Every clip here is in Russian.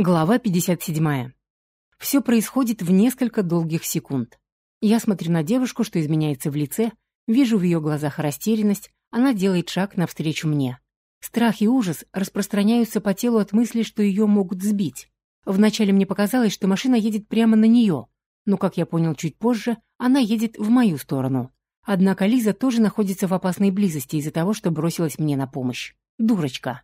Глава 57. Все происходит в несколько долгих секунд. Я смотрю на девушку, что изменяется в лице, вижу в ее глазах растерянность, она делает шаг навстречу мне. Страх и ужас распространяются по телу от мысли, что ее могут сбить. Вначале мне показалось, что машина едет прямо на нее, но, как я понял чуть позже, она едет в мою сторону. Однако Лиза тоже находится в опасной близости из-за того, что бросилась мне на помощь. Дурочка.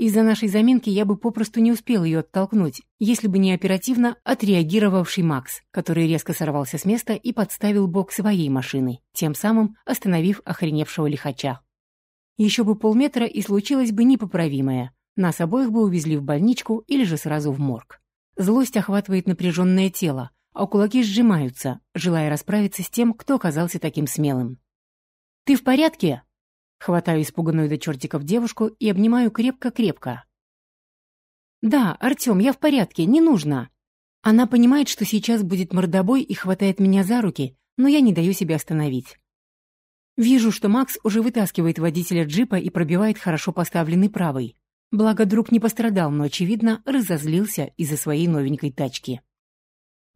Из-за нашей заминки я бы попросту не успел ее оттолкнуть, если бы не оперативно отреагировавший Макс, который резко сорвался с места и подставил бок своей машины, тем самым остановив охреневшего лихача. Еще бы полметра и случилось бы непоправимое. Нас обоих бы увезли в больничку или же сразу в морг. Злость охватывает напряженное тело, а кулаки сжимаются, желая расправиться с тем, кто оказался таким смелым. «Ты в порядке?» Хватаю испуганную до чертиков девушку и обнимаю крепко-крепко. «Да, Артем, я в порядке, не нужно». Она понимает, что сейчас будет мордобой и хватает меня за руки, но я не даю себя остановить. Вижу, что Макс уже вытаскивает водителя джипа и пробивает хорошо поставленный правый. Благо, друг не пострадал, но, очевидно, разозлился из-за своей новенькой тачки.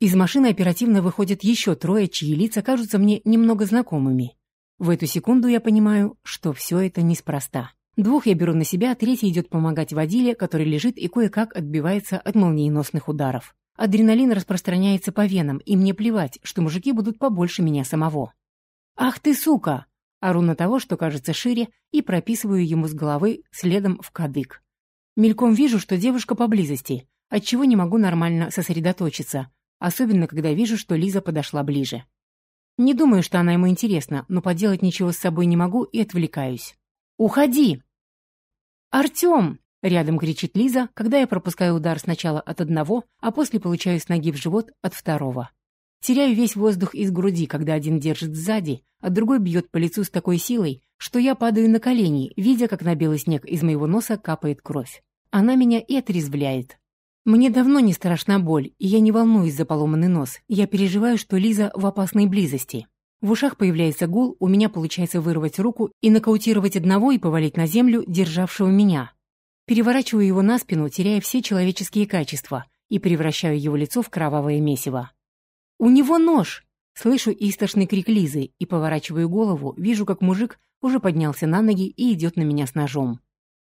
Из машины оперативно выходят еще трое, чьи лица кажутся мне немного знакомыми. В эту секунду я понимаю, что все это неспроста. Двух я беру на себя, а третий идет помогать водиле, который лежит и кое-как отбивается от молниеносных ударов. Адреналин распространяется по венам, и мне плевать, что мужики будут побольше меня самого. «Ах ты, сука!» Ору на того, что кажется шире, и прописываю ему с головы следом в кадык. Мельком вижу, что девушка поблизости, отчего не могу нормально сосредоточиться, особенно когда вижу, что Лиза подошла ближе. Не думаю, что она ему интересна, но поделать ничего с собой не могу и отвлекаюсь. «Уходи!» «Артем!» — рядом кричит Лиза, когда я пропускаю удар сначала от одного, а после получаю с ноги в живот от второго. Теряю весь воздух из груди, когда один держит сзади, а другой бьет по лицу с такой силой, что я падаю на колени, видя, как на белый снег из моего носа капает кровь. Она меня и отрезвляет. Мне давно не страшна боль, и я не волнуюсь за поломанный нос. Я переживаю, что Лиза в опасной близости. В ушах появляется гул, у меня получается вырвать руку и нокаутировать одного и повалить на землю, державшего меня. Переворачиваю его на спину, теряя все человеческие качества, и превращаю его лицо в кровавое месиво. «У него нож!» Слышу истошный крик Лизы и поворачиваю голову, вижу, как мужик уже поднялся на ноги и идет на меня с ножом.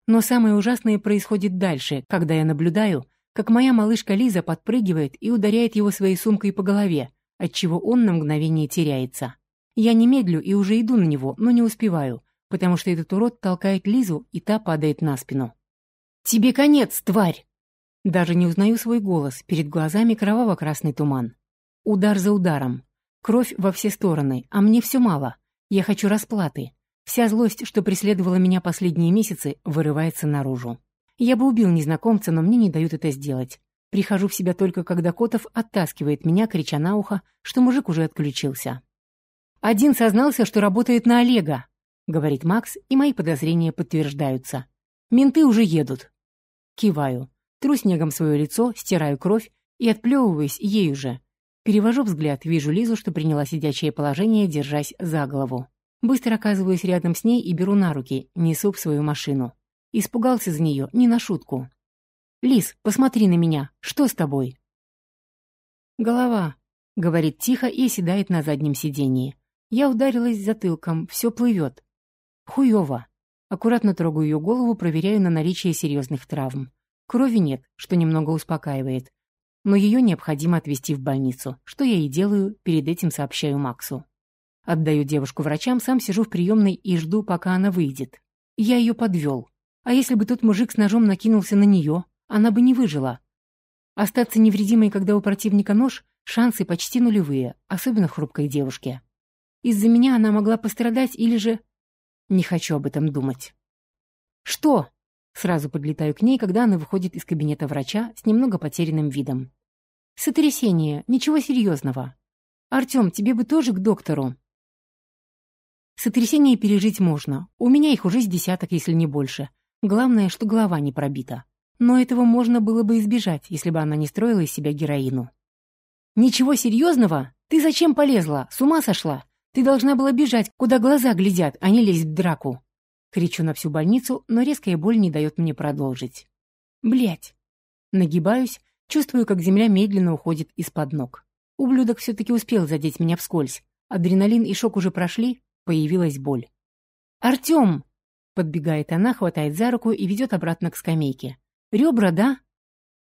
Но самое ужасное происходит дальше, когда я наблюдаю, как моя малышка Лиза подпрыгивает и ударяет его своей сумкой по голове, отчего он на мгновение теряется. Я не медлю и уже иду на него, но не успеваю, потому что этот урод толкает Лизу, и та падает на спину. «Тебе конец, тварь!» Даже не узнаю свой голос, перед глазами кроваво-красный туман. Удар за ударом. Кровь во все стороны, а мне все мало. Я хочу расплаты. Вся злость, что преследовала меня последние месяцы, вырывается наружу. Я бы убил незнакомца, но мне не дают это сделать. Прихожу в себя только, когда Котов оттаскивает меня, крича на ухо, что мужик уже отключился. «Один сознался, что работает на Олега», — говорит Макс, и мои подозрения подтверждаются. «Менты уже едут». Киваю. Тру снегом свое лицо, стираю кровь и отплевываюсь ею же. Перевожу взгляд, вижу Лизу, что приняла сидячее положение, держась за голову. Быстро оказываюсь рядом с ней и беру на руки, несу в свою машину. Испугался за нее, не на шутку. «Лис, посмотри на меня. Что с тобой?» «Голова», — говорит тихо и оседает на заднем сидении. Я ударилась затылком, все плывет. Хуево. Аккуратно трогаю ее голову, проверяю на наличие серьезных травм. Крови нет, что немного успокаивает. Но ее необходимо отвезти в больницу, что я и делаю, перед этим сообщаю Максу. Отдаю девушку врачам, сам сижу в приемной и жду, пока она выйдет. Я ее подвел. А если бы тот мужик с ножом накинулся на нее, она бы не выжила. Остаться невредимой, когда у противника нож, шансы почти нулевые, особенно хрупкой девушке. Из-за меня она могла пострадать или же... Не хочу об этом думать. «Что?» Сразу подлетаю к ней, когда она выходит из кабинета врача с немного потерянным видом. «Сотрясение, ничего серьезного. Артем, тебе бы тоже к доктору?» Сотрясение пережить можно. У меня их уже с десяток, если не больше. Главное, что голова не пробита. Но этого можно было бы избежать, если бы она не строила из себя героину. «Ничего серьезного? Ты зачем полезла? С ума сошла? Ты должна была бежать, куда глаза глядят, а не лезть в драку!» Кричу на всю больницу, но резкая боль не дает мне продолжить. Блять. Нагибаюсь, Чувствую, как земля медленно уходит из-под ног. Ублюдок все-таки успел задеть меня вскользь. Адреналин и шок уже прошли, появилась боль. «Артем!» Подбегает она, хватает за руку и ведет обратно к скамейке. «Ребра, да?»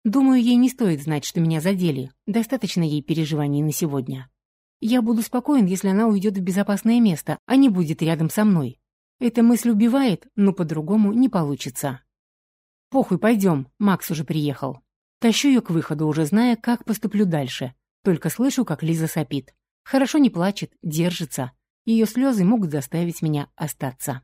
Думаю, ей не стоит знать, что меня задели. Достаточно ей переживаний на сегодня. Я буду спокоен, если она уйдет в безопасное место, а не будет рядом со мной. Эта мысль убивает, но по-другому не получится. Похуй, пойдем, Макс уже приехал. Тащу ее к выходу, уже зная, как поступлю дальше. Только слышу, как Лиза сопит. Хорошо не плачет, держится. Ее слезы могут заставить меня остаться.